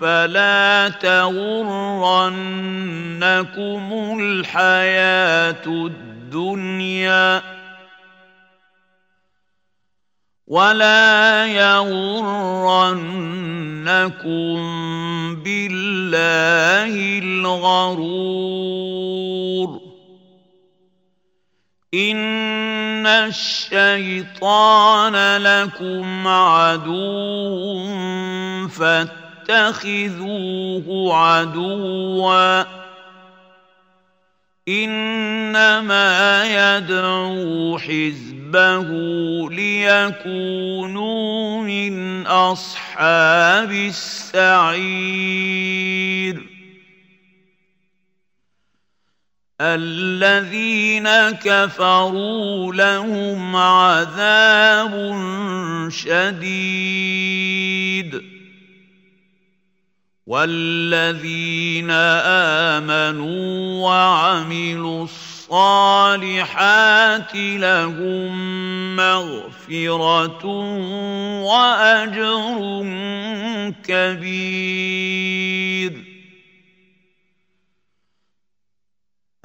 فلا تغرنكم الحياة الدنيا ولا يغرنكم بالله الغرور ان الشيطان لكم عدو فاتخذوه عدوا انما يدعو حزبه ليكونوا من اصحاب السعير الذين كفروا لهم عذاب شديد. والذين آمنوا وعملوا الصالحات لهم مغفرة وأجر كبير.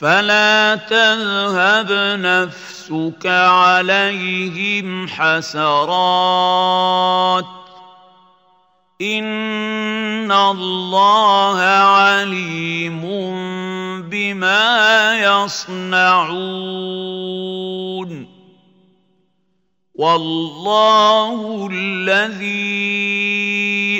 فلا تذهب نفسك عليهم حسرات. إن الله عليم بما يصنعون. والله الذي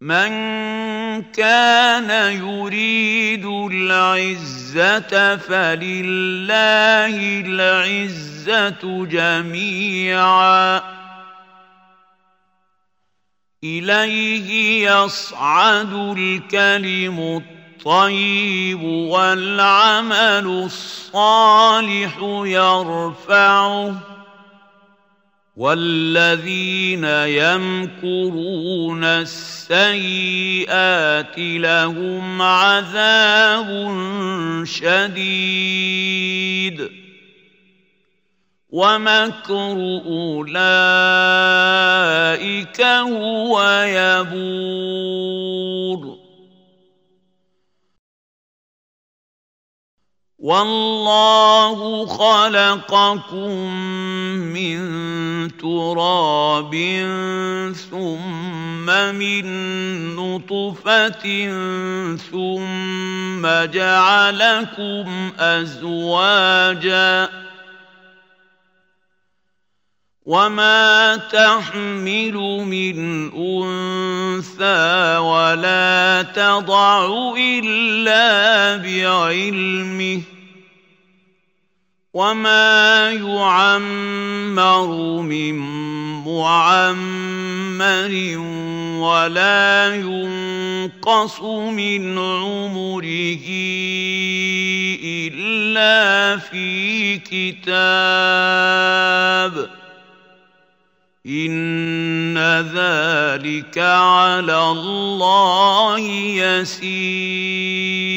من كان يريد العزه فلله العزه جميعا اليه يصعد الكلم الطيب والعمل الصالح يرفعه والذين يمكرون السيئات لهم عذاب شديد ومكر اولئك هو يبور والله خلقكم من تراب ثم من نطفة ثم جعلكم أزواجا وما تحمل من أنثى ولا تضع إلا بعلمه وما يعمر من معمر ولا ينقص من عمره الا في كتاب إن ذلك على الله يسير